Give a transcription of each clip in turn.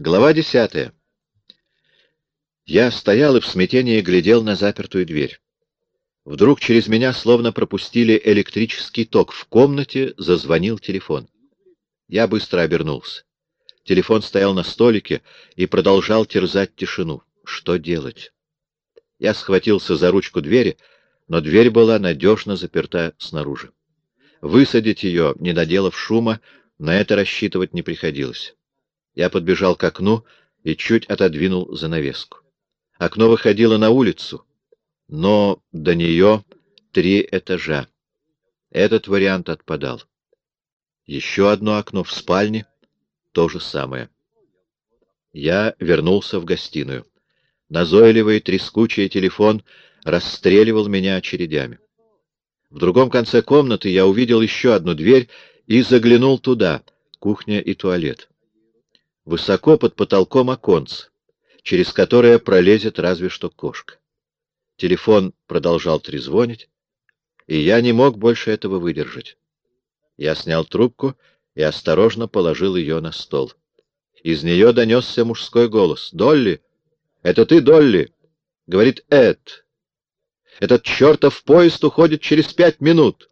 Глава десятая. Я стоял и в смятении глядел на запертую дверь. Вдруг через меня словно пропустили электрический ток. В комнате зазвонил телефон. Я быстро обернулся. Телефон стоял на столике и продолжал терзать тишину. Что делать? Я схватился за ручку двери, но дверь была надежно заперта снаружи. Высадить ее, не доделав шума, на это рассчитывать не приходилось. Я подбежал к окну и чуть отодвинул занавеску. Окно выходило на улицу, но до нее три этажа. Этот вариант отпадал. Еще одно окно в спальне — то же самое. Я вернулся в гостиную. Назойливый трескучий телефон расстреливал меня очередями. В другом конце комнаты я увидел еще одну дверь и заглянул туда, кухня и туалет высоко под потолком оконце, через которое пролезет разве что кошка. Телефон продолжал трезвонить, и я не мог больше этого выдержать. Я снял трубку и осторожно положил ее на стол. Из нее донесся мужской голос. «Долли! Это ты, Долли?» — говорит Эд. «Этот чертов поезд уходит через пять минут!»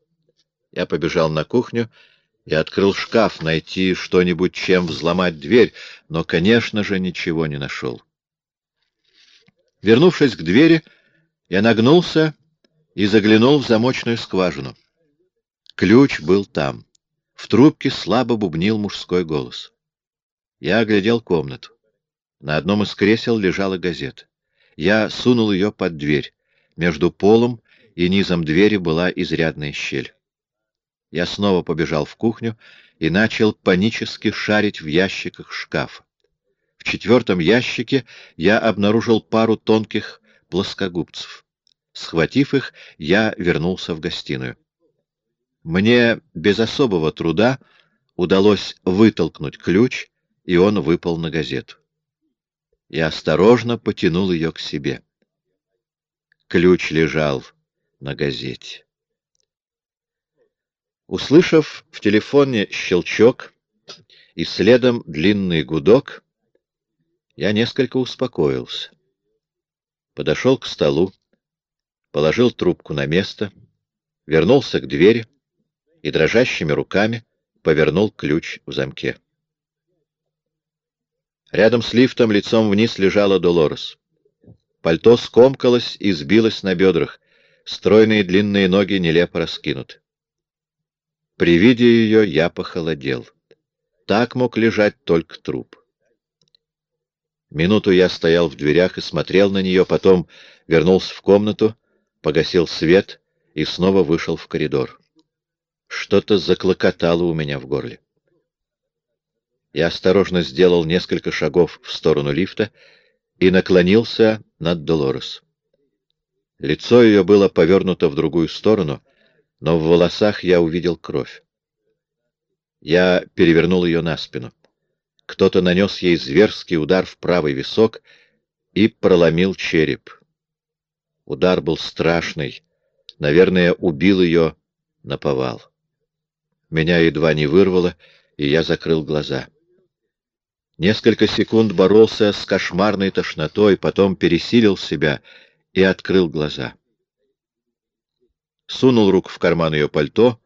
Я побежал на кухню я открыл шкаф, найти что-нибудь, чем взломать дверь, но, конечно же, ничего не нашел. Вернувшись к двери, я нагнулся и заглянул в замочную скважину. Ключ был там. В трубке слабо бубнил мужской голос. Я оглядел комнату. На одном из кресел лежала газета. Я сунул ее под дверь. Между полом и низом двери была изрядная щель. Я снова побежал в кухню и начал панически шарить в ящиках шкафа. В четвертом ящике я обнаружил пару тонких плоскогубцев. Схватив их, я вернулся в гостиную. Мне без особого труда удалось вытолкнуть ключ, и он выпал на газету. Я осторожно потянул ее к себе. Ключ лежал на газете. Услышав в телефоне щелчок и следом длинный гудок, я несколько успокоился. Подошел к столу, положил трубку на место, вернулся к двери и дрожащими руками повернул ключ в замке. Рядом с лифтом лицом вниз лежала Долорес. Пальто скомкалось и сбилось на бедрах, стройные длинные ноги нелепо раскинуты. При виде ее я похолодел. Так мог лежать только труп. Минуту я стоял в дверях и смотрел на нее, потом вернулся в комнату, погасил свет и снова вышел в коридор. Что-то заклокотало у меня в горле. Я осторожно сделал несколько шагов в сторону лифта и наклонился над Долорес. Лицо ее было повернуто в другую сторону — но в волосах я увидел кровь. Я перевернул ее на спину. Кто-то нанес ей зверский удар в правый висок и проломил череп. Удар был страшный, наверное, убил ее на повал. Меня едва не вырвало, и я закрыл глаза. Несколько секунд боролся с кошмарной тошнотой, потом пересилил себя и открыл глаза сунул руку в карман ее пальто,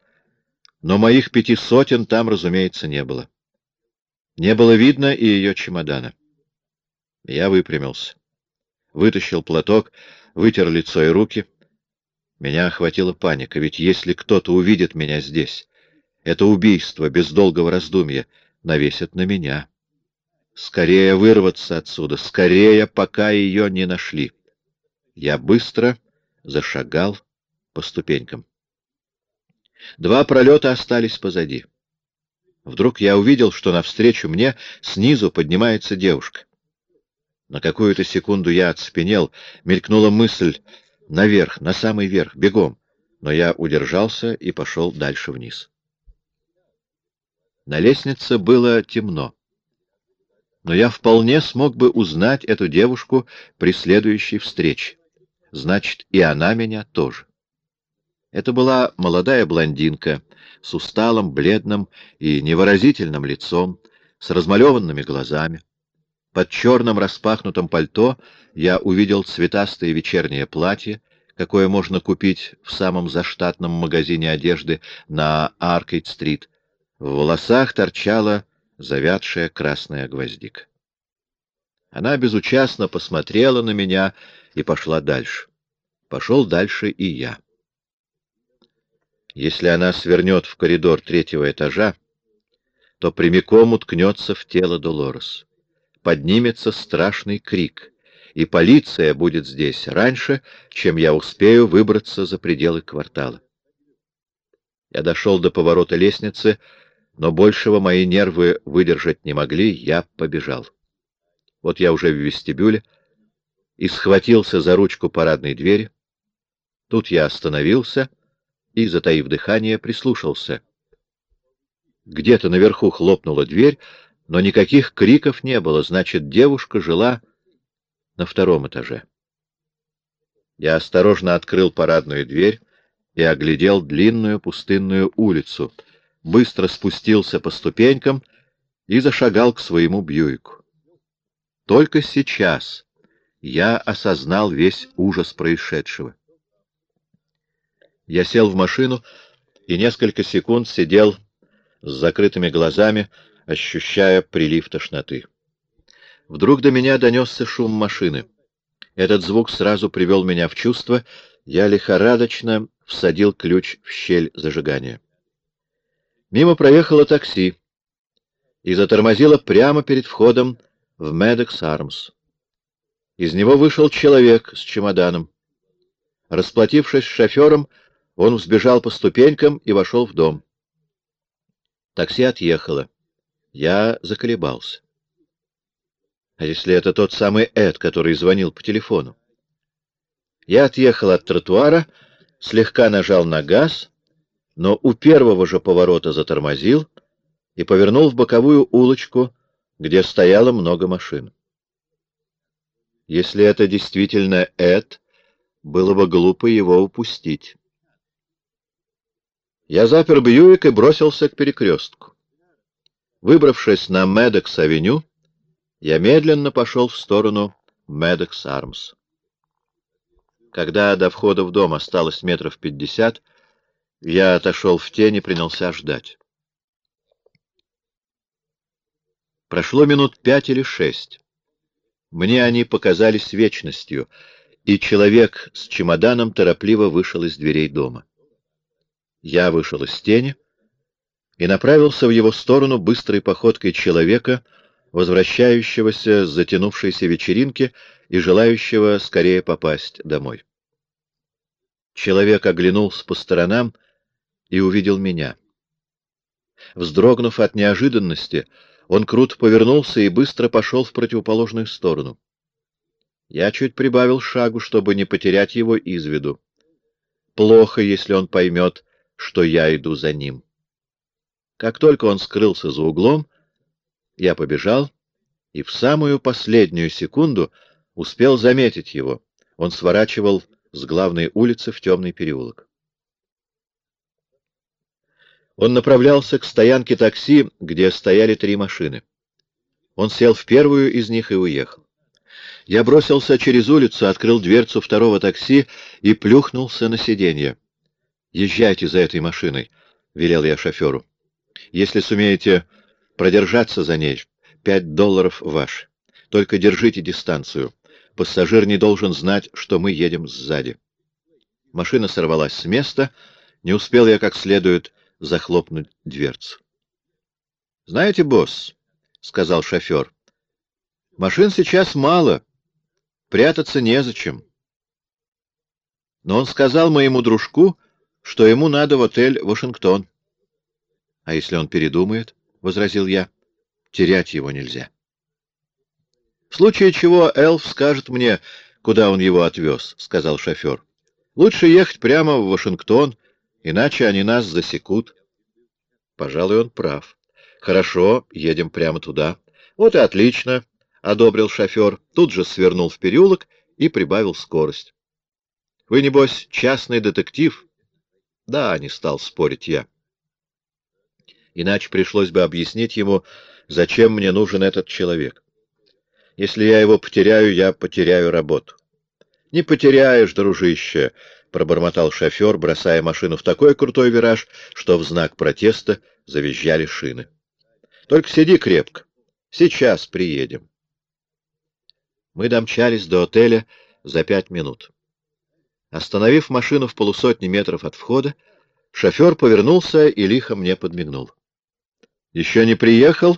но моих пяти сотен там, разумеется, не было. Не было видно и ее чемодана. Я выпрямился. Вытащил платок, вытер лицо и руки. Меня охватила паника, ведь если кто-то увидит меня здесь, это убийство без долгого раздумья навесят на меня. Скорее вырваться отсюда, скорее, пока ее не нашли. Я быстро зашагал по ступенькам. Два пролета остались позади. Вдруг я увидел, что навстречу мне снизу поднимается девушка. На какую-то секунду я оцепенел, мелькнула мысль наверх, на самый верх, бегом, но я удержался и пошел дальше вниз. На лестнице было темно, но я вполне смог бы узнать эту девушку при следующей встрече. Значит, и она меня тоже. Это была молодая блондинка с усталым, бледным и невыразительным лицом, с размалеванными глазами. Под черным распахнутым пальто я увидел цветастое вечернее платье, какое можно купить в самом заштатном магазине одежды на Аркейд-стрит. В волосах торчала завядшая красная гвоздика. Она безучастно посмотрела на меня и пошла дальше. Пошел дальше и я. Если она свернет в коридор третьего этажа, то прямиком уткнется в тело Долорес. Поднимется страшный крик, и полиция будет здесь раньше, чем я успею выбраться за пределы квартала. Я дошел до поворота лестницы, но большего мои нервы выдержать не могли, я побежал. Вот я уже в вестибюле и схватился за ручку парадной двери. Тут я остановился и, затаив дыхание, прислушался. Где-то наверху хлопнула дверь, но никаких криков не было, значит, девушка жила на втором этаже. Я осторожно открыл парадную дверь и оглядел длинную пустынную улицу, быстро спустился по ступенькам и зашагал к своему Бьюику. Только сейчас я осознал весь ужас происшедшего. Я сел в машину и несколько секунд сидел с закрытыми глазами, ощущая прилив тошноты. Вдруг до меня донесся шум машины. Этот звук сразу привел меня в чувство, я лихорадочно всадил ключ в щель зажигания. Мимо проехало такси и затормозило прямо перед входом в Медекс Армс. Из него вышел человек с чемоданом. Расплатившись с шофером, он взбежал по ступенькам и вошел в дом. Такси отъехало. Я заколебался. А если это тот самый Эд, который звонил по телефону? Я отъехал от тротуара, слегка нажал на газ, но у первого же поворота затормозил и повернул в боковую улочку, где стояло много машин. Если это действительно Эд, было бы глупо его упустить. Я запер Бьюик и бросился к перекрестку. Выбравшись на Медекс-авеню, я медленно пошел в сторону Медекс Армс. Когда до входа в дом осталось метров пятьдесят, я отошел в тень и принялся ждать. Прошло минут пять или шесть. Мне они показались вечностью, и человек с чемоданом торопливо вышел из дверей дома. Я вышел из тени и направился в его сторону быстрой походкой человека, возвращающегося с затянувшейся вечеринки и желающего скорее попасть домой. Человек оглянулся по сторонам и увидел меня. Вздрогнув от неожиданности, он круто повернулся и быстро пошел в противоположную сторону. Я чуть прибавил шагу, чтобы не потерять его из виду. Плохо, если он поймет, что я иду за ним. Как только он скрылся за углом, я побежал и в самую последнюю секунду успел заметить его. Он сворачивал с главной улицы в темный переулок. Он направлялся к стоянке такси, где стояли три машины. Он сел в первую из них и уехал. Я бросился через улицу, открыл дверцу второго такси и плюхнулся на сиденье. «Езжайте за этой машиной», — велел я шоферу. «Если сумеете Продержаться за ней. Пять долларов ваш. Только держите дистанцию. Пассажир не должен знать, что мы едем сзади. Машина сорвалась с места. Не успел я как следует захлопнуть дверцу. — Знаете, босс, — сказал шофер, — машин сейчас мало. Прятаться незачем. Но он сказал моему дружку, что ему надо в отель «Вашингтон». — А если он передумает? —— возразил я. — Терять его нельзя. — В случае чего Элф скажет мне, куда он его отвез, — сказал шофер. — Лучше ехать прямо в Вашингтон, иначе они нас засекут. Пожалуй, он прав. — Хорошо, едем прямо туда. — Вот и отлично, — одобрил шофер. Тут же свернул в переулок и прибавил скорость. — Вы, небось, частный детектив? — Да, — не стал спорить я иначе пришлось бы объяснить ему, зачем мне нужен этот человек. Если я его потеряю, я потеряю работу. — Не потеряешь, дружище, — пробормотал шофер, бросая машину в такой крутой вираж, что в знак протеста завизжали шины. — Только сиди крепко. Сейчас приедем. Мы домчались до отеля за пять минут. Остановив машину в полусотни метров от входа, шофер повернулся и лихо мне подмигнул. — Еще не приехал,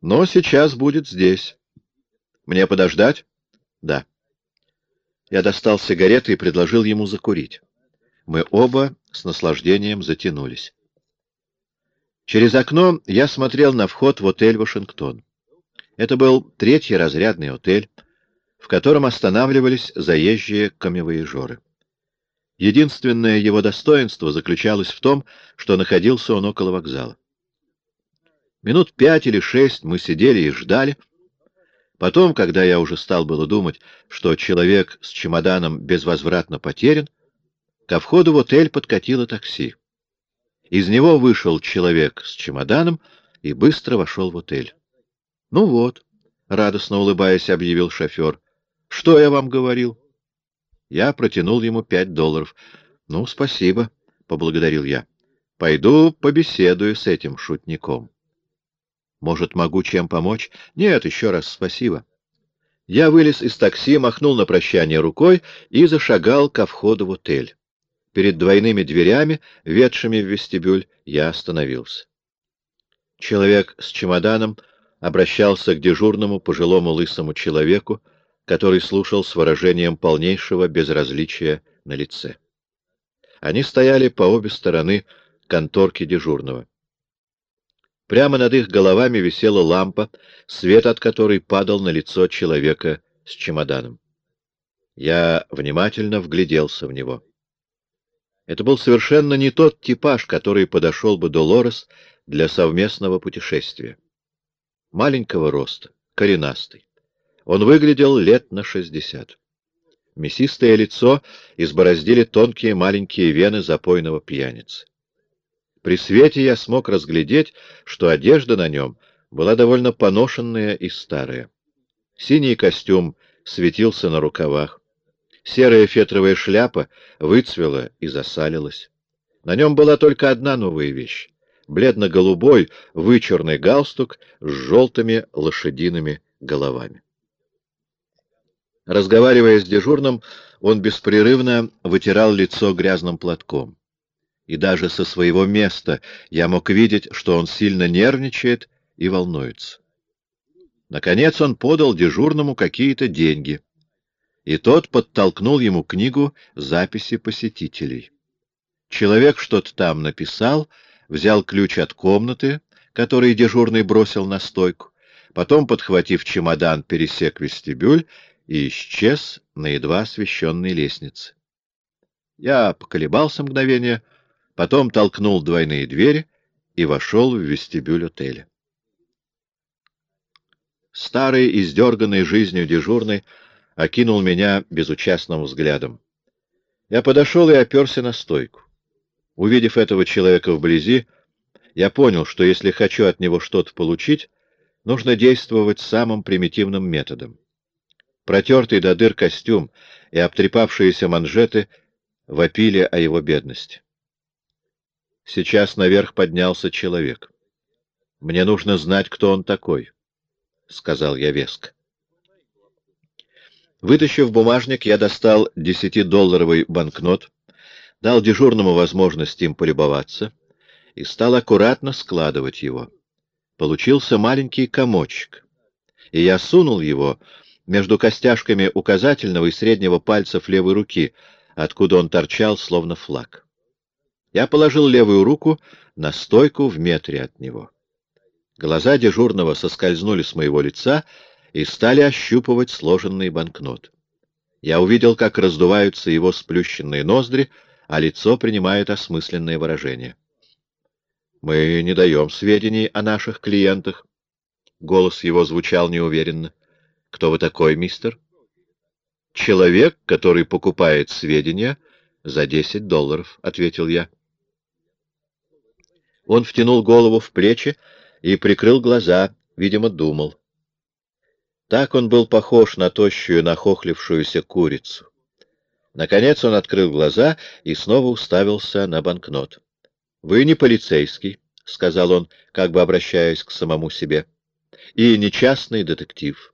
но сейчас будет здесь. — Мне подождать? — Да. Я достал сигареты и предложил ему закурить. Мы оба с наслаждением затянулись. Через окно я смотрел на вход в отель «Вашингтон». Это был третий разрядный отель, в котором останавливались заезжие камевоежоры. Единственное его достоинство заключалось в том, что находился он около вокзала. Минут пять или шесть мы сидели и ждали. Потом, когда я уже стал было думать, что человек с чемоданом безвозвратно потерян, ко входу в отель подкатило такси. Из него вышел человек с чемоданом и быстро вошел в отель. — Ну вот, — радостно улыбаясь, объявил шофер. — Что я вам говорил? Я протянул ему пять долларов. — Ну, спасибо, — поблагодарил я. — Пойду побеседую с этим шутником. Может, могу чем помочь? Нет, еще раз спасибо. Я вылез из такси, махнул на прощание рукой и зашагал ко входу в отель. Перед двойными дверями, ведшими в вестибюль, я остановился. Человек с чемоданом обращался к дежурному пожилому лысому человеку, который слушал с выражением полнейшего безразличия на лице. Они стояли по обе стороны конторки дежурного. Прямо над их головами висела лампа, свет от которой падал на лицо человека с чемоданом. Я внимательно вгляделся в него. Это был совершенно не тот типаж, который подошел бы Долорес для совместного путешествия. Маленького роста, коренастый. Он выглядел лет на шестьдесят. Мясистое лицо избороздили тонкие маленькие вены запойного пьяницы. При свете я смог разглядеть, что одежда на нем была довольно поношенная и старая. Синий костюм светился на рукавах. Серая фетровая шляпа выцвела и засалилась. На нем была только одна новая вещь — бледно-голубой вычурный галстук с желтыми лошадиными головами. Разговаривая с дежурным, он беспрерывно вытирал лицо грязным платком и даже со своего места я мог видеть, что он сильно нервничает и волнуется. Наконец он подал дежурному какие-то деньги, и тот подтолкнул ему книгу записи посетителей. Человек что-то там написал, взял ключ от комнаты, который дежурный бросил на стойку, потом, подхватив чемодан, пересек вестибюль и исчез на едва освещенной лестнице. Я поколебался мгновение, потом толкнул двойные двери и вошел в вестибюль отеля. Старый, издерганный жизнью дежурный, окинул меня безучастным взглядом. Я подошел и оперся на стойку. Увидев этого человека вблизи, я понял, что если хочу от него что-то получить, нужно действовать самым примитивным методом. Протертый до дыр костюм и обтрепавшиеся манжеты вопили о его бедности. Сейчас наверх поднялся человек. Мне нужно знать, кто он такой, — сказал я веско. Вытащив бумажник, я достал десятидолларовый банкнот, дал дежурному возможность им полюбоваться и стал аккуратно складывать его. Получился маленький комочек, и я сунул его между костяшками указательного и среднего пальцев левой руки, откуда он торчал, словно флаг. Я положил левую руку на стойку в метре от него. Глаза дежурного соскользнули с моего лица и стали ощупывать сложенный банкнот. Я увидел, как раздуваются его сплющенные ноздри, а лицо принимает осмысленное выражение. «Мы не даем сведений о наших клиентах». Голос его звучал неуверенно. «Кто вы такой, мистер?» «Человек, который покупает сведения за десять долларов», — ответил я. Он втянул голову в плечи и прикрыл глаза, видимо, думал. Так он был похож на тощую, нахохлившуюся курицу. Наконец он открыл глаза и снова уставился на банкнот. — Вы не полицейский, — сказал он, как бы обращаясь к самому себе, — и не частный детектив.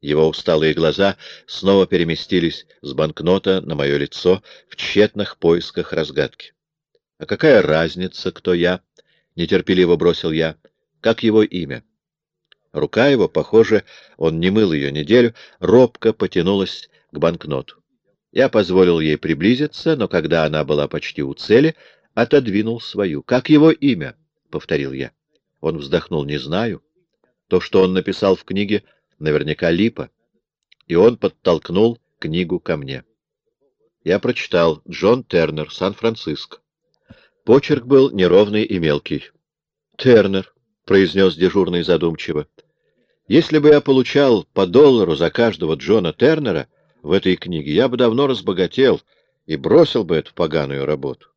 Его усталые глаза снова переместились с банкнота на мое лицо в тщетных поисках разгадки. — А какая разница, кто я? — нетерпеливо бросил я. — Как его имя? Рука его, похоже, он не мыл ее неделю, робко потянулась к банкноту. Я позволил ей приблизиться, но когда она была почти у цели, отодвинул свою. «Как его имя?» — повторил я. Он вздохнул. «Не знаю. То, что он написал в книге, наверняка липа». И он подтолкнул книгу ко мне. Я прочитал «Джон Тернер, Сан-Франциско». Почерк был неровный и мелкий. «Тернер», — произнес дежурный задумчиво. «Если бы я получал по доллару за каждого Джона Тернера, в этой книге, я бы давно разбогател и бросил бы эту поганую работу.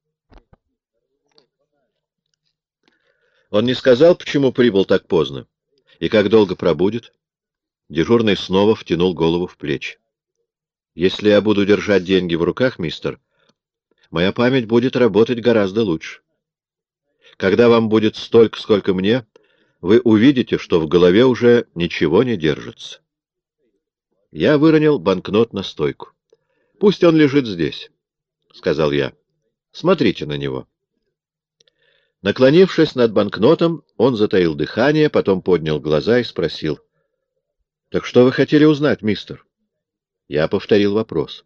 Он не сказал, почему прибыл так поздно и как долго пробудет. Дежурный снова втянул голову в плечи. Если я буду держать деньги в руках, мистер, моя память будет работать гораздо лучше. Когда вам будет столько, сколько мне, вы увидите, что в голове уже ничего не держится. Я выронил банкнот на стойку. — Пусть он лежит здесь, — сказал я. — Смотрите на него. Наклонившись над банкнотом, он затаил дыхание, потом поднял глаза и спросил. — Так что вы хотели узнать, мистер? Я повторил вопрос.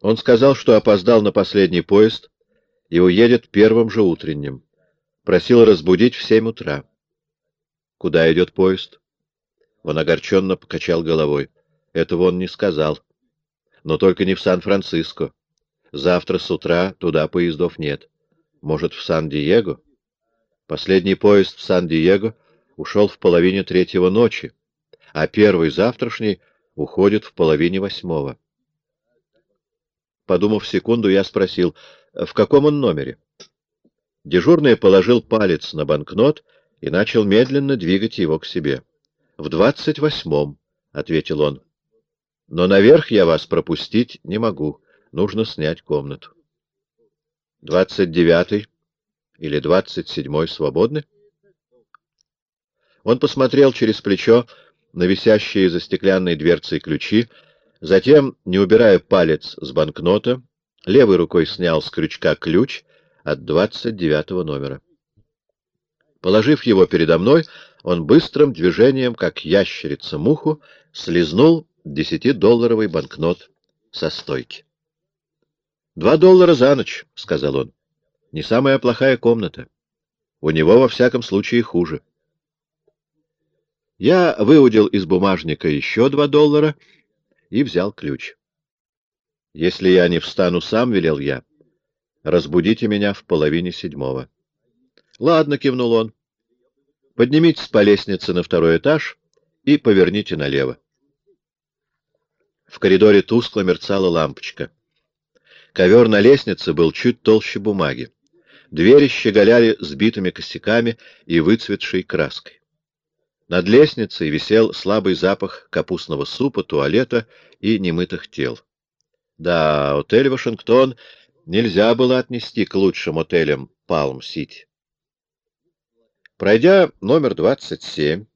Он сказал, что опоздал на последний поезд и уедет первым же утренним. Просил разбудить в семь утра. — Куда идет поезд? Он огорченно покачал головой. Этого он не сказал. Но только не в Сан-Франциско. Завтра с утра туда поездов нет. Может, в Сан-Диего? Последний поезд в Сан-Диего ушел в половине третьего ночи, а первый завтрашний уходит в половине восьмого. Подумав секунду, я спросил, в каком он номере? Дежурный положил палец на банкнот и начал медленно двигать его к себе. В двадцать восьмом, — ответил он. — Но наверх я вас пропустить не могу. Нужно снять комнату. — Двадцать девятый или двадцать седьмой свободны? Он посмотрел через плечо на висящие за стеклянной дверцей ключи, затем, не убирая палец с банкнота, левой рукой снял с крючка ключ от двадцать девятого номера. Положив его передо мной, он быстрым движением, как ящерица муху, слезнул десятидолларовый банкнот со стойки. «Два доллара за ночь», — сказал он. «Не самая плохая комната. У него, во всяком случае, хуже». Я выудил из бумажника еще два доллара и взял ключ. «Если я не встану сам, — велел я, — разбудите меня в половине седьмого». «Ладно», — кивнул он. Поднимитесь по лестнице на второй этаж и поверните налево. В коридоре тускло мерцала лампочка. Ковер на лестнице был чуть толще бумаги. Двери щеголяли сбитыми косяками и выцветшей краской. Над лестницей висел слабый запах капустного супа, туалета и немытых тел. Да, отель «Вашингтон» нельзя было отнести к лучшим отелям Палм-Сити. Пройдя номер 27,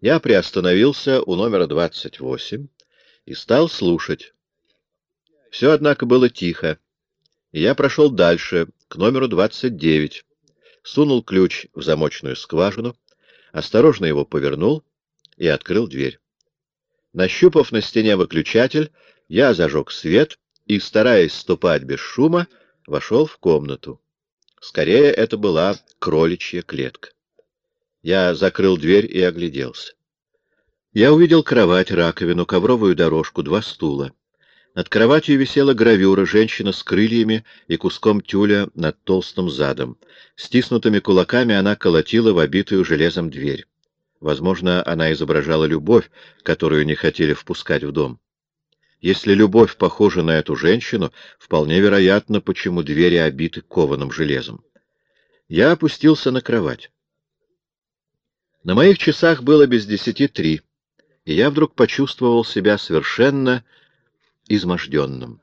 я приостановился у номера 28 и стал слушать. Все, однако, было тихо, и я прошел дальше, к номеру 29, сунул ключ в замочную скважину, осторожно его повернул и открыл дверь. Нащупав на стене выключатель, я зажег свет и, стараясь ступать без шума, вошел в комнату. Скорее, это была кроличья клетка. Я закрыл дверь и огляделся. Я увидел кровать, раковину, ковровую дорожку, два стула. Над кроватью висела гравюра женщина с крыльями и куском тюля над толстым задом. Стиснутыми кулаками она колотила в обитую железом дверь. Возможно, она изображала любовь, которую не хотели впускать в дом. Если любовь похожа на эту женщину, вполне вероятно, почему двери обиты кованым железом. Я опустился на кровать. На моих часах было без десяти три, и я вдруг почувствовал себя совершенно изможденным.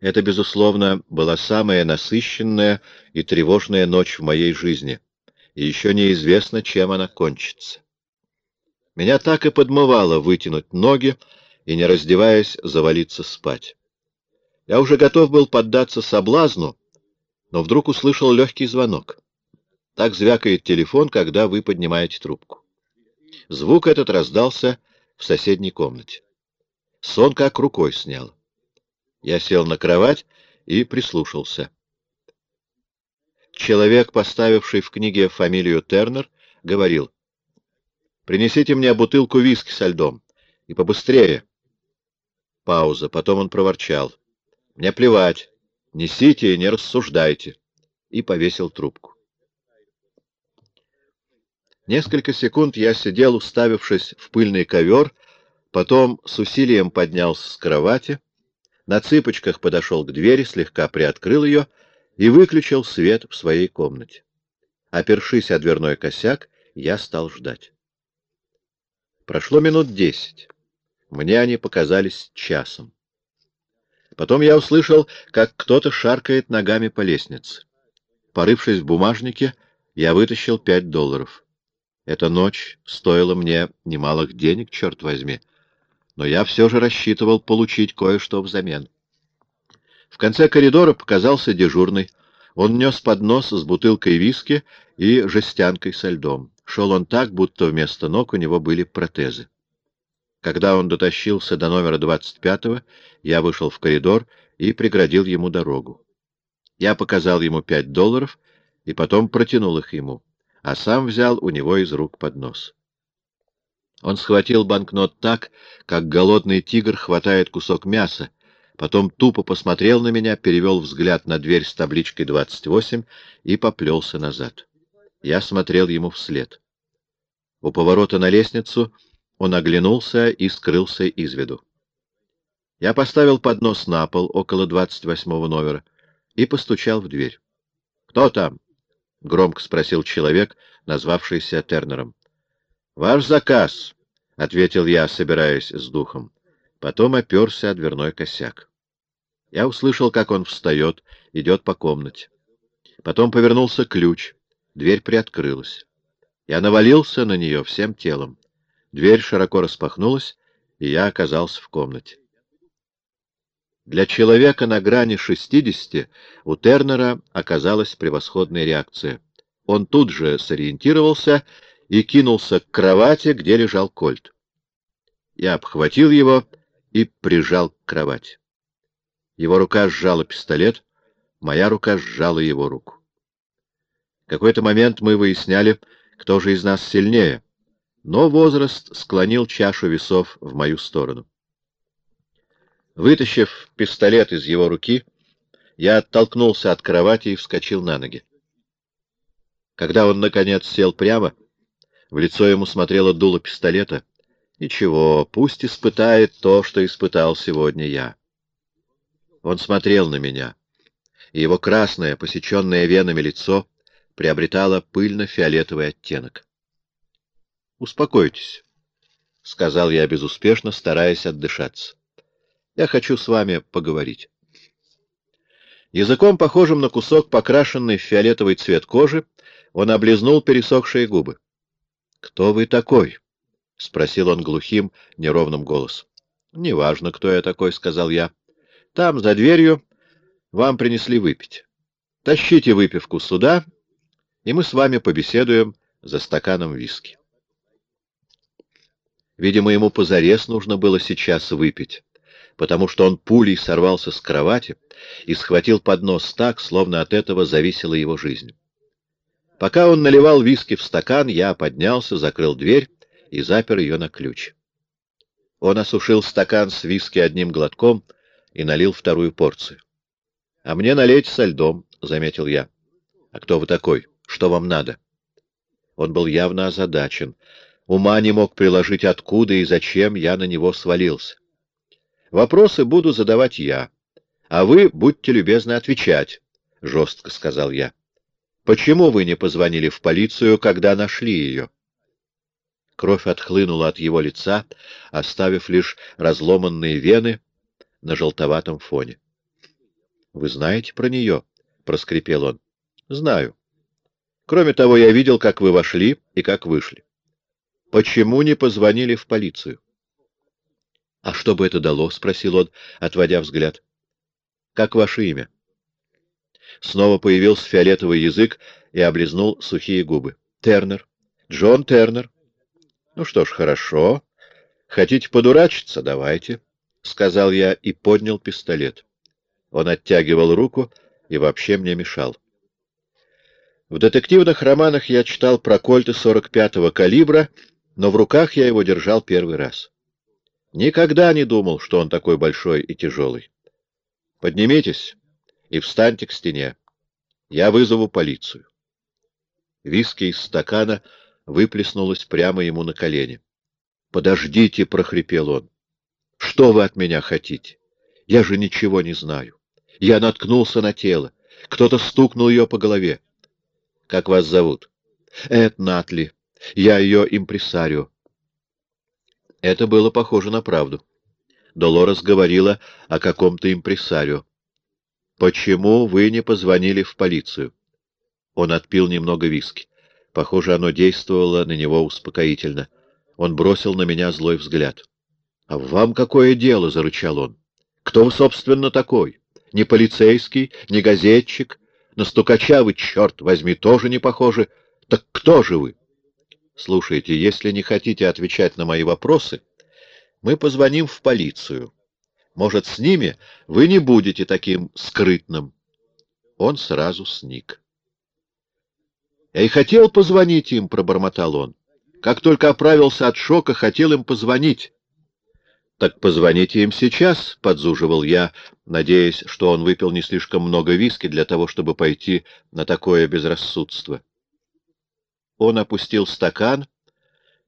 Это, безусловно, была самая насыщенная и тревожная ночь в моей жизни, и еще неизвестно, чем она кончится. Меня так и подмывало вытянуть ноги и, не раздеваясь, завалиться спать. Я уже готов был поддаться соблазну, но вдруг услышал легкий звонок. Так звякает телефон, когда вы поднимаете трубку. Звук этот раздался в соседней комнате. Сон как рукой снял. Я сел на кровать и прислушался. Человек, поставивший в книге фамилию Тернер, говорил, «Принесите мне бутылку виски со льдом, и побыстрее». Пауза, потом он проворчал, «Мне плевать, несите и не рассуждайте», и повесил трубку. Несколько секунд я сидел, уставившись в пыльный ковер, потом с усилием поднялся с кровати, на цыпочках подошел к двери, слегка приоткрыл ее и выключил свет в своей комнате. Опершись о дверной косяк, я стал ждать. Прошло минут десять. Мне они показались часом. Потом я услышал, как кто-то шаркает ногами по лестнице. Порывшись в бумажнике, я вытащил пять долларов. Эта ночь стоила мне немалых денег, черт возьми, но я все же рассчитывал получить кое-что взамен. В конце коридора показался дежурный. Он нес поднос с бутылкой виски и жестянкой со льдом. Шел он так, будто вместо ног у него были протезы. Когда он дотащился до номера 25-го, я вышел в коридор и преградил ему дорогу. Я показал ему пять долларов и потом протянул их ему а сам взял у него из рук поднос. Он схватил банкнот так, как голодный тигр хватает кусок мяса, потом тупо посмотрел на меня, перевел взгляд на дверь с табличкой 28 и поплелся назад. Я смотрел ему вслед. У поворота на лестницу он оглянулся и скрылся из виду. Я поставил поднос на пол около 28 номера и постучал в дверь. «Кто там?» — громко спросил человек, назвавшийся Тернером. — Ваш заказ, — ответил я, собираясь с духом. Потом оперся о дверной косяк. Я услышал, как он встает, идет по комнате. Потом повернулся ключ, дверь приоткрылась. Я навалился на нее всем телом. Дверь широко распахнулась, и я оказался в комнате. Для человека на грани 60 у Тернера оказалась превосходная реакция. Он тут же сориентировался и кинулся к кровати, где лежал кольт. Я обхватил его и прижал к кровати. Его рука сжала пистолет, моя рука сжала его руку. В какой-то момент мы выясняли, кто же из нас сильнее, но возраст склонил чашу весов в мою сторону. Вытащив пистолет из его руки, я оттолкнулся от кровати и вскочил на ноги. Когда он, наконец, сел прямо, в лицо ему смотрело дуло пистолета. Ничего, пусть испытает то, что испытал сегодня я. Он смотрел на меня, и его красное, посеченное венами лицо приобретало пыльно-фиолетовый оттенок. «Успокойтесь», — сказал я безуспешно, стараясь отдышаться. Я хочу с вами поговорить. Языком, похожим на кусок покрашенный в фиолетовый цвет кожи, он облизнул пересохшие губы. — Кто вы такой? — спросил он глухим, неровным голосом. — Неважно, кто я такой, — сказал я. — Там, за дверью, вам принесли выпить. Тащите выпивку сюда, и мы с вами побеседуем за стаканом виски. Видимо, ему позарез нужно было сейчас выпить потому что он пулей сорвался с кровати и схватил поднос так, словно от этого зависела его жизнь. Пока он наливал виски в стакан, я поднялся, закрыл дверь и запер ее на ключ. Он осушил стакан с виски одним глотком и налил вторую порцию. — А мне налейте со льдом, — заметил я. — А кто вы такой? Что вам надо? Он был явно озадачен. Ума не мог приложить, откуда и зачем я на него свалился. Вопросы буду задавать я, а вы будьте любезны отвечать, — жестко сказал я. Почему вы не позвонили в полицию, когда нашли ее? Кровь отхлынула от его лица, оставив лишь разломанные вены на желтоватом фоне. — Вы знаете про нее? — проскрипел он. — Знаю. Кроме того, я видел, как вы вошли и как вышли. Почему не позвонили в полицию? — А что бы это дало? — спросил он, отводя взгляд. — Как ваше имя? Снова появился фиолетовый язык и облизнул сухие губы. — Тернер. Джон Тернер. — Ну что ж, хорошо. Хотите подурачиться? Давайте, — сказал я и поднял пистолет. Он оттягивал руку и вообще мне мешал. В детективных романах я читал про кольты 45-го калибра, но в руках я его держал первый раз. Никогда не думал, что он такой большой и тяжелый. Поднимитесь и встаньте к стене. Я вызову полицию. Виски из стакана — выплеснулась прямо ему на колени. «Подождите!» — прохрипел он. «Что вы от меня хотите? Я же ничего не знаю. Я наткнулся на тело. Кто-то стукнул ее по голове. Как вас зовут?» «Эд Натли. Я ее импресарио». Это было похоже на правду. Долорес говорила о каком-то импресарио. «Почему вы не позвонили в полицию?» Он отпил немного виски. Похоже, оно действовало на него успокоительно. Он бросил на меня злой взгляд. — А вам какое дело? — зарычал он. — Кто вы, собственно, такой? Не полицейский, не газетчик? На стукача вы, черт возьми, тоже не похожи. Так кто же вы? Слушайте, если не хотите отвечать на мои вопросы, мы позвоним в полицию. Может, с ними вы не будете таким скрытным. Он сразу сник. Я и хотел позвонить им, — пробормотал он. Как только оправился от шока, хотел им позвонить. — Так позвоните им сейчас, — подзуживал я, надеясь, что он выпил не слишком много виски для того, чтобы пойти на такое безрассудство. Он опустил стакан,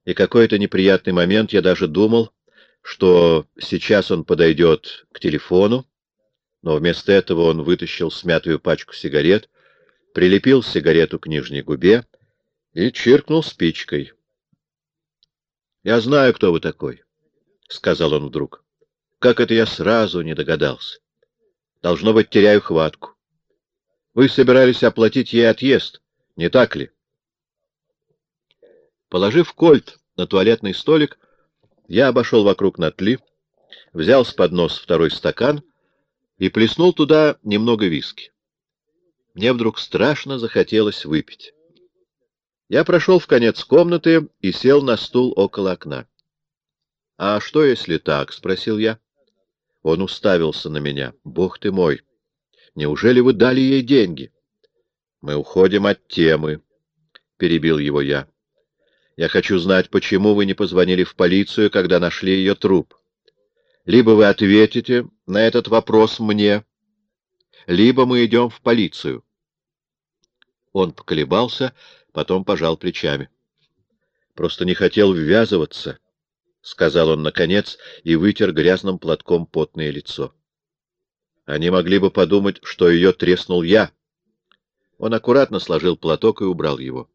и какой-то неприятный момент я даже думал, что сейчас он подойдет к телефону, но вместо этого он вытащил смятую пачку сигарет прилепил сигарету к нижней губе и чиркнул спичкой. — Я знаю, кто вы такой, — сказал он вдруг. — Как это я сразу не догадался? Должно быть, теряю хватку. Вы собирались оплатить ей отъезд, не так ли? Положив кольт на туалетный столик, я обошел вокруг Натли, взял с поднос второй стакан и плеснул туда немного виски. Мне вдруг страшно захотелось выпить. Я прошел в конец комнаты и сел на стул около окна. — А что, если так? — спросил я. Он уставился на меня. — Бог ты мой! Неужели вы дали ей деньги? — Мы уходим от темы, — перебил его я. — Я хочу знать, почему вы не позвонили в полицию, когда нашли ее труп. Либо вы ответите на этот вопрос мне, либо мы идем в полицию. Он поколебался, потом пожал плечами. — Просто не хотел ввязываться, — сказал он наконец и вытер грязным платком потное лицо. Они могли бы подумать, что ее треснул я. Он аккуратно сложил платок и убрал его.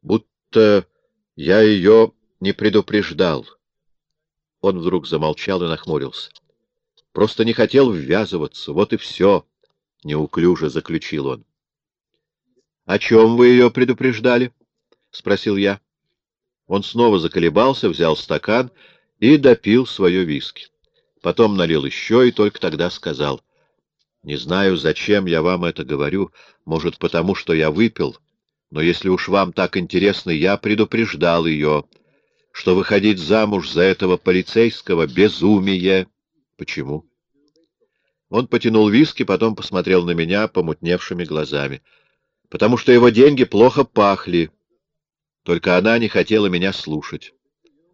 Будто я ее не предупреждал. Он вдруг замолчал и нахмурился. Просто не хотел ввязываться, вот и все, — неуклюже заключил он. — О чем вы ее предупреждали? — спросил я. Он снова заколебался, взял стакан и допил свое виски. Потом налил еще и только тогда сказал. — Не знаю, зачем я вам это говорю, может, потому что я выпил, но если уж вам так интересно, я предупреждал ее, что выходить замуж за этого полицейского — безумие. — Почему? Он потянул виски, потом посмотрел на меня помутневшими глазами — потому что его деньги плохо пахли. Только она не хотела меня слушать.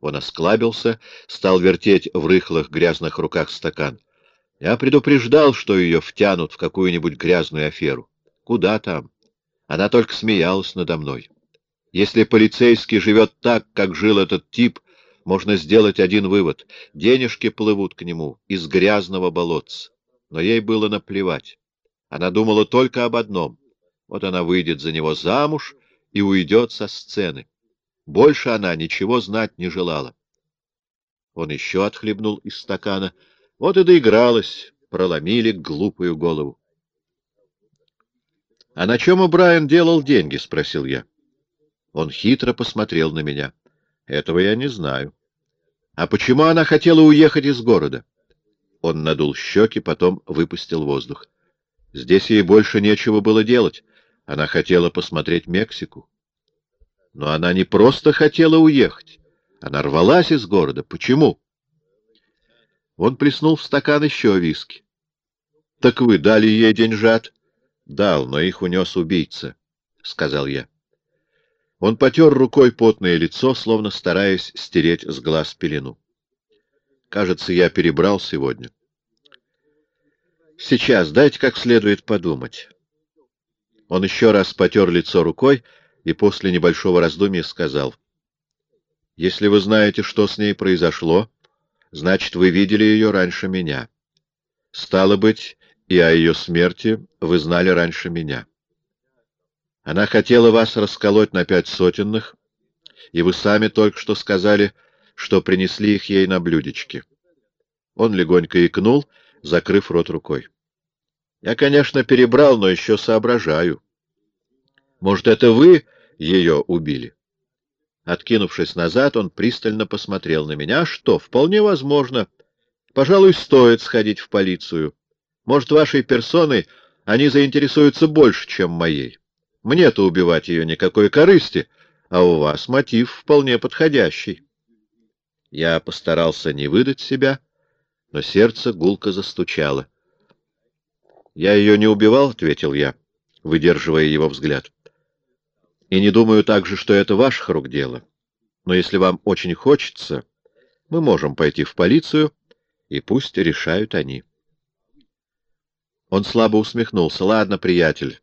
Он осклабился, стал вертеть в рыхлых грязных руках стакан. Я предупреждал, что ее втянут в какую-нибудь грязную аферу. Куда там? Она только смеялась надо мной. Если полицейский живет так, как жил этот тип, можно сделать один вывод. Денежки плывут к нему из грязного болотца. Но ей было наплевать. Она думала только об одном — вот она выйдет за него замуж и уйдет со сцены. Больше она ничего знать не желала. Он еще отхлебнул из стакана. Вот и доигралась, проломили глупую голову. — А на чем Брайан делал деньги? — спросил я. Он хитро посмотрел на меня. — Этого я не знаю. — А почему она хотела уехать из города? Он надул щеки, потом выпустил воздух. Здесь ей больше нечего было делать. Она хотела посмотреть Мексику. Но она не просто хотела уехать. Она рвалась из города. Почему? Он плеснул в стакан еще виски. — Так вы дали ей деньжат? — Дал, но их унес убийца, — сказал я. Он потер рукой потное лицо, словно стараясь стереть с глаз пелену. Кажется, я перебрал сегодня. Сейчас дайте как следует подумать. Он еще раз потер лицо рукой и после небольшого раздумья сказал. Если вы знаете, что с ней произошло, значит, вы видели ее раньше меня. Стало быть, и о ее смерти вы знали раньше меня. Она хотела вас расколоть на пять сотенных, и вы сами только что сказали, что принесли их ей на блюдечке. Он легонько икнул, закрыв рот рукой. Я, конечно, перебрал, но еще соображаю. Может, это вы ее убили? Откинувшись назад, он пристально посмотрел на меня. Что, вполне возможно. Пожалуй, стоит сходить в полицию. Может, вашей персоной они заинтересуются больше, чем моей. Мне-то убивать ее никакой корысти, а у вас мотив вполне подходящий. Я постарался не выдать себя, но сердце гулко застучало. — Я ее не убивал, — ответил я, выдерживая его взгляд. — И не думаю также, что это ваших рук дело. Но если вам очень хочется, мы можем пойти в полицию, и пусть решают они. Он слабо усмехнулся. — Ладно, приятель,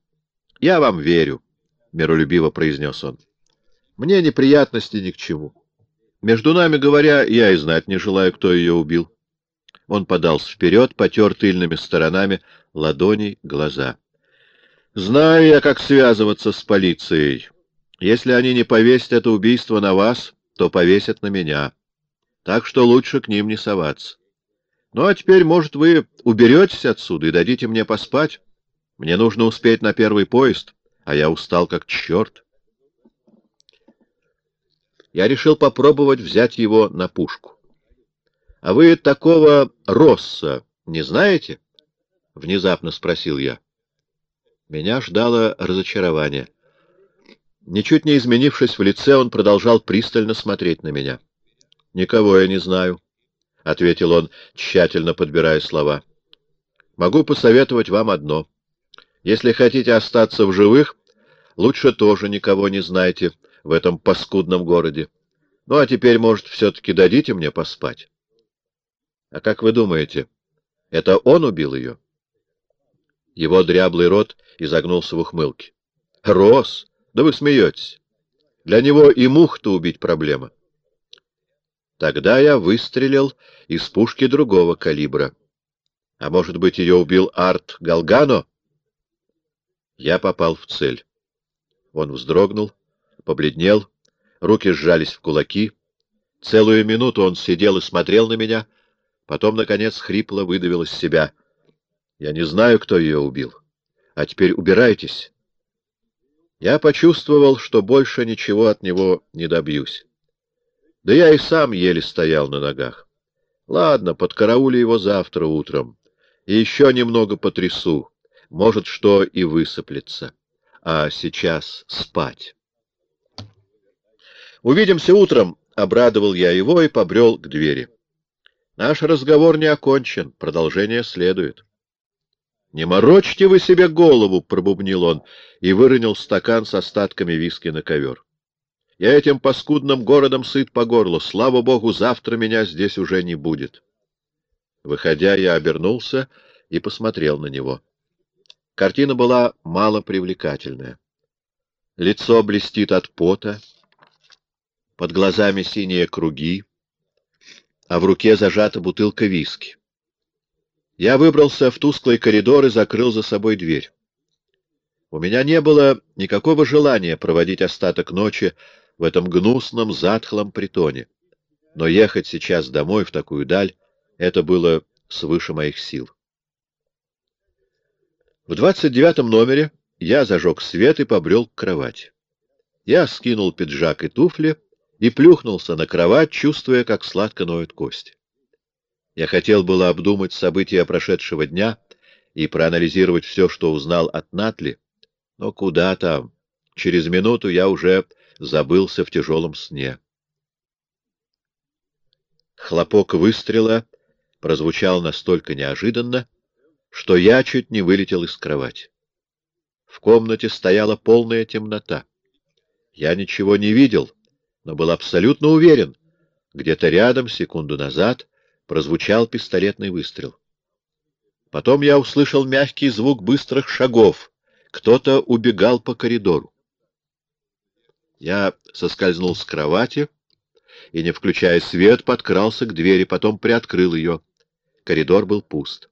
я вам верю, — миролюбиво произнес он. — Мне неприятности ни к чему. Между нами говоря, я и знать не желаю, кто ее убил. Он подался вперед, потер тыльными сторонами ладоней глаза. «Знаю я, как связываться с полицией. Если они не повесят это убийство на вас, то повесят на меня. Так что лучше к ним не соваться. Ну, а теперь, может, вы уберетесь отсюда и дадите мне поспать? Мне нужно успеть на первый поезд, а я устал как черт». Я решил попробовать взять его на пушку. — А вы такого Росса не знаете? — внезапно спросил я. Меня ждало разочарование. Ничуть не изменившись в лице, он продолжал пристально смотреть на меня. — Никого я не знаю, — ответил он, тщательно подбирая слова. — Могу посоветовать вам одно. Если хотите остаться в живых, лучше тоже никого не знайте в этом паскудном городе. Ну, а теперь, может, все-таки дадите мне поспать? А как вы думаете, это он убил ее? Его дряблый рот изогнулся в ухмылке. Рос, да вы смеетесь. Для него и мух-то убить проблема. Тогда я выстрелил из пушки другого калибра. А может быть, ее убил Арт Галгано? Я попал в цель. Он вздрогнул, побледнел, руки сжались в кулаки. Целую минуту он сидел и смотрел на меня, Потом, наконец, хрипло выдавил из себя. «Я не знаю, кто ее убил. А теперь убирайтесь». Я почувствовал, что больше ничего от него не добьюсь. Да я и сам еле стоял на ногах. Ладно, подкараули его завтра утром. И еще немного потрясу. Может, что и высыплется. А сейчас спать. «Увидимся утром», — обрадовал я его и побрел к двери. Наш разговор не окончен, продолжение следует. — Не морочьте вы себе голову, — пробубнил он и выронил стакан с остатками виски на ковер. — Я этим паскудным городом сыт по горлу. Слава богу, завтра меня здесь уже не будет. Выходя, я обернулся и посмотрел на него. Картина была мало привлекательная. Лицо блестит от пота, под глазами синие круги, а в руке зажата бутылка виски. Я выбрался в тусклый коридор и закрыл за собой дверь. У меня не было никакого желания проводить остаток ночи в этом гнусном, затхлом притоне. Но ехать сейчас домой в такую даль — это было свыше моих сил. В двадцать девятом номере я зажег свет и побрел к кровати. Я скинул пиджак и туфли и плюхнулся на кровать, чувствуя, как сладко ноют кости. Я хотел было обдумать события прошедшего дня и проанализировать все, что узнал от Натли, но куда там? Через минуту я уже забылся в тяжелом сне. Хлопок выстрела прозвучал настолько неожиданно, что я чуть не вылетел из кровати. В комнате стояла полная темнота. Я ничего не видел, но был абсолютно уверен. Где-то рядом, секунду назад, прозвучал пистолетный выстрел. Потом я услышал мягкий звук быстрых шагов. Кто-то убегал по коридору. Я соскользнул с кровати и, не включая свет, подкрался к двери, потом приоткрыл ее. Коридор был пуст.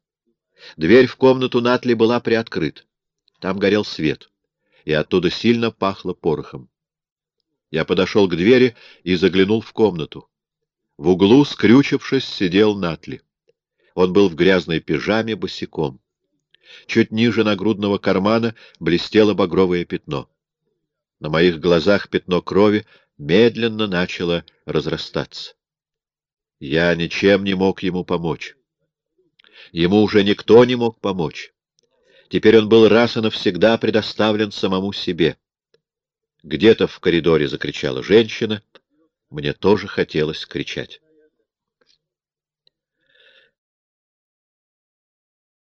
Дверь в комнату Натли была приоткрыта. Там горел свет, и оттуда сильно пахло порохом. Я подошел к двери и заглянул в комнату. В углу, скрючившись, сидел Натли. Он был в грязной пижаме босиком. Чуть ниже нагрудного кармана блестело багровое пятно. На моих глазах пятно крови медленно начало разрастаться. Я ничем не мог ему помочь. Ему уже никто не мог помочь. Теперь он был раз и навсегда предоставлен самому себе. Где-то в коридоре закричала женщина. Мне тоже хотелось кричать.